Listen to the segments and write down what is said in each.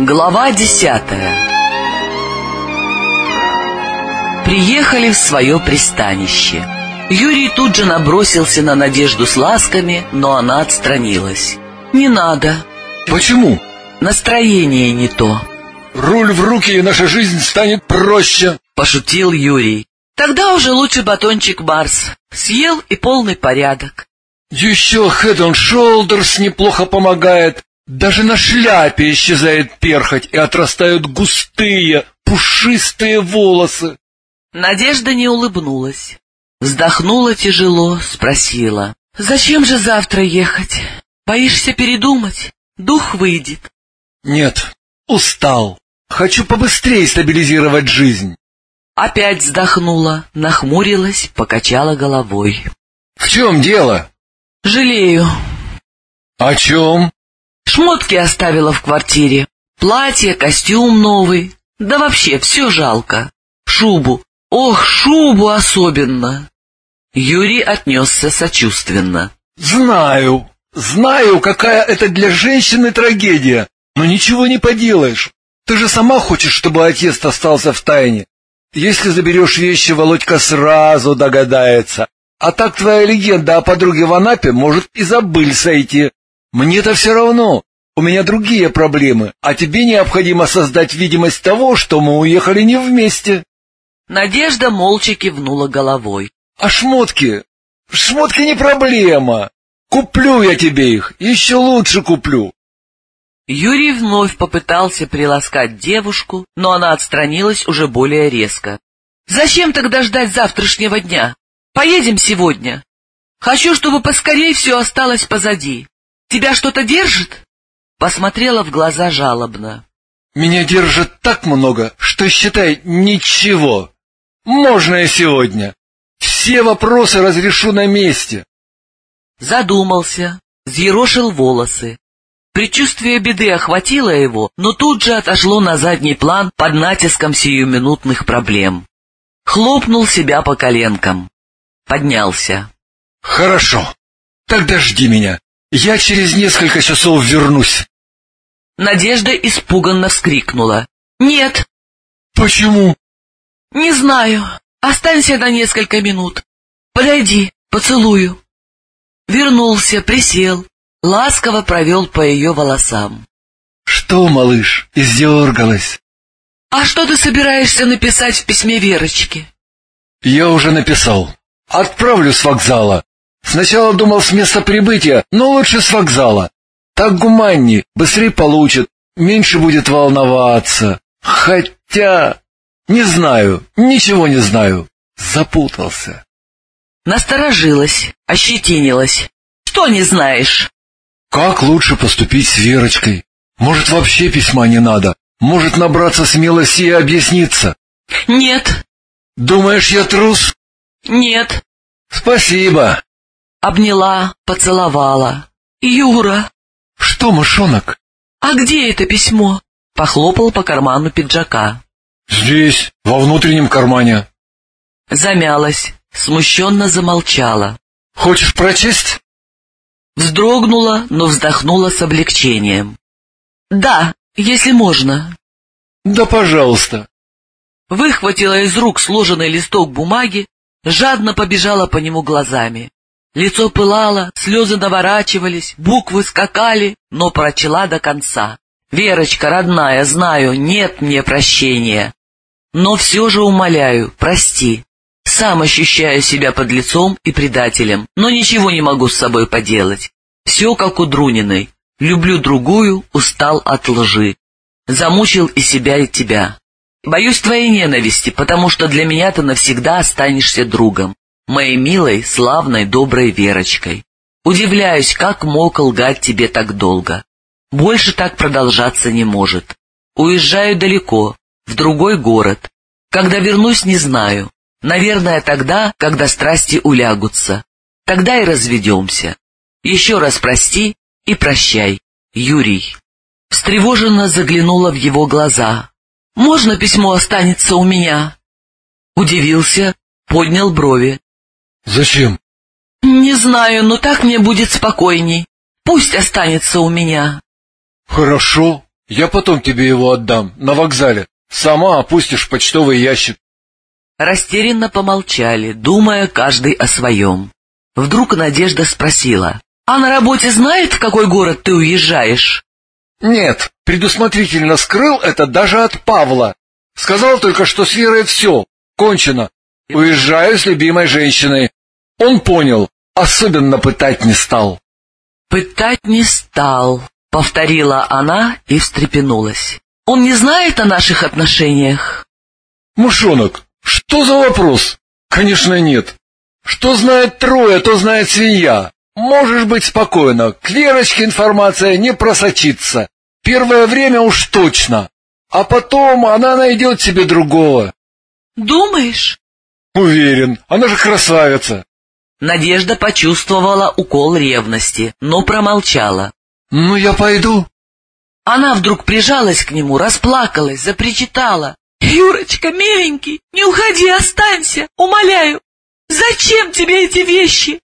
Глава десятая Приехали в свое пристанище. Юрий тут же набросился на Надежду с ласками, но она отстранилась. «Не надо. Почему? Настроение не то», Руль в руки, и наша жизнь станет проще. — пошутил Юрий. «Тогда уже лучше батончик Марс. Съел и полный порядок». Еще Head on Shoulders неплохо помогает. Даже на шляпе исчезает перхоть и отрастают густые, пушистые волосы. Надежда не улыбнулась. Вздохнула тяжело, спросила. «Зачем же завтра ехать? Боишься передумать? Дух выйдет». Нет, устал. Хочу побыстрее стабилизировать жизнь. Опять вздохнула, нахмурилась, покачала головой. В чем дело? «Жалею. О чем? Шмотки оставила в квартире. Платье, костюм новый. Да вообще все жалко. Шубу. Ох, шубу особенно. Юрий отнесся сочувственно. Знаю. Знаю, какая это для женщины трагедия. Но ничего не поделаешь. Ты же сама хочешь, чтобы отец остался в тайне. Если заберешь вещи, Володька сразу догадается. А так твоя легенда о подруге в Анапе может и забыль сойти. Мне-то все равно. У меня другие проблемы, а тебе необходимо создать видимость того, что мы уехали не вместе. Надежда молча кивнула головой. А шмотки? Шмотки не проблема. Куплю я тебе их, еще лучше куплю. Юрий вновь попытался приласкать девушку, но она отстранилась уже более резко. «Зачем тогда ждать завтрашнего дня? Поедем сегодня. Хочу, чтобы поскорей все осталось позади. Тебя что-то держит?» Посмотрела в глаза жалобно. Меня держит так много, что, считай, ничего. Можно и сегодня. Все вопросы разрешу на месте. Задумался, взъерошил волосы. Предчувствие беды охватило его, но тут же отошло на задний план под натиском сиюминутных проблем. Хлопнул себя по коленкам. Поднялся. Хорошо. Тогда жди меня. Я через несколько часов вернусь. Надежда испуганно вскрикнула. «Нет!» Почему? «Не знаю. Останься на несколько минут. Подойди, поцелую». Вернулся, присел, ласково провел по ее волосам. Что, малыш, издергалась? «А что ты собираешься написать в письме Верочке?» Я уже написал. Отправлю с вокзала. Сначала думал с места прибытия, но лучше с вокзала. Так гуманнее, быстрее получит, меньше будет волноваться. Хотя... Не знаю, ничего не знаю. Запутался. Насторожилась, ощетинилась. «Что не знаешь?» Как лучше поступить с Верочкой? Может, вообще письма не надо? Может, набраться смелости и объясниться? «Нет, Думаешь, я трус? нет». Спасибо. Обняла, поцеловала. «Юра, Что, мышонок? а где это письмо?» Похлопал по карману пиджака. Здесь, во внутреннем кармане. Замялась, смущенно замолчала. Хочешь прочесть? Вздрогнула, но вздохнула с облегчением. «Да, если можно». Да, пожалуйста. Выхватила из рук сложенный листок бумаги, жадно побежала по нему глазами. Лицо пылало, слезы наворачивались, буквы скакали, но прочла до конца. «Верочка, родная, знаю, нет мне прощения. Но все же умоляю, прости. Сам ощущаю себя под лицом и предателем, но ничего не могу с собой поделать. Все как у Друниной. Люблю другую, устал от лжи. Замучил и себя, и тебя. Боюсь твоей ненависти, потому что для меня ты навсегда останешься другом. Моей милой, славной, доброй Верочкой. Удивляюсь, как мог лгать тебе так долго. Больше так продолжаться не может. Уезжаю далеко, в другой город. Когда вернусь, не знаю. Наверное, тогда, когда страсти улягутся. Тогда и разведемся. Еще раз прости и прощай, Юрий. Встревоженно заглянула в его глаза. «Можно письмо останется у меня?» Удивился, поднял брови. Зачем? «Не знаю, но так мне будет спокойней. Пусть останется у меня». Хорошо, Я потом тебе его отдам, на вокзале. Сама опустишь почтовый ящик. Растерянно помолчали, думая каждый о своем. Вдруг Надежда спросила, «А на работе знает, в какой город ты уезжаешь?» Нет, предусмотрительно скрыл это даже от Павла. Сказал только, что с Верой все, кончено. Уезжаю с любимой женщиной. Он понял, особенно пытать не стал. «Пытать не стал», — повторила она и встрепенулась. «Он не знает о наших отношениях?» Мушонок, что за вопрос? Конечно, нет. Что знает трое, то знает свинья. Можешь быть спокойна, к Верочке информация не просочится. Первое время уж точно. А потом она найдет себе другого. «Думаешь?» Уверен, она же красавица. Надежда почувствовала укол ревности, но промолчала. Ну, я пойду. Она вдруг прижалась к нему, расплакалась, запричитала. «Юрочка, миленький, не уходи, останься, умоляю. Зачем тебе эти вещи?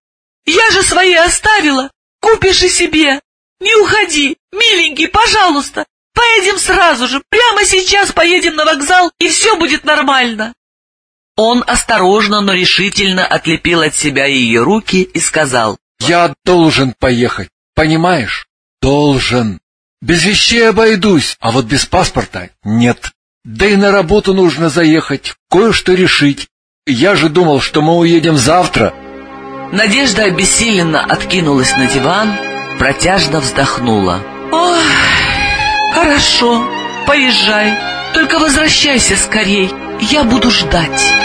Я же свои оставила, купишь и себе. Не уходи, миленький, пожалуйста. Поедем сразу же, прямо сейчас поедем на вокзал, и все будет нормально». Он осторожно, но решительно отлепил от себя ее руки и сказал, «Я должен поехать, понимаешь? Должен. Без вещей обойдусь, а вот без паспорта нет. Да и на работу нужно заехать, кое-что решить. Я же думал, что мы уедем завтра». Надежда обессиленно откинулась на диван, протяжно вздохнула. «Ох, хорошо, поезжай, только возвращайся скорей, я буду ждать».